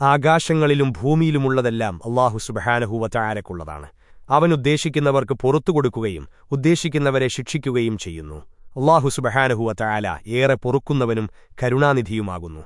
ആകാശങ്ങളിലും ഭൂമിയിലുമുള്ളതെല്ലാം അള്ളാഹു സുബഹാനഹൂവറ്റായാലക്കുള്ളതാണ് അവനുദ്ദേശിക്കുന്നവർക്ക് പുറത്തുകൊടുക്കുകയും ഉദ്ദേശിക്കുന്നവരെ ശിക്ഷിക്കുകയും ചെയ്യുന്നു. അള്ളാഹു സുബഹാനഹുവറ്റായാല ഏറെ പൊറുക്കുന്നവനും കരുണാനിധിയുമാകുന്നു.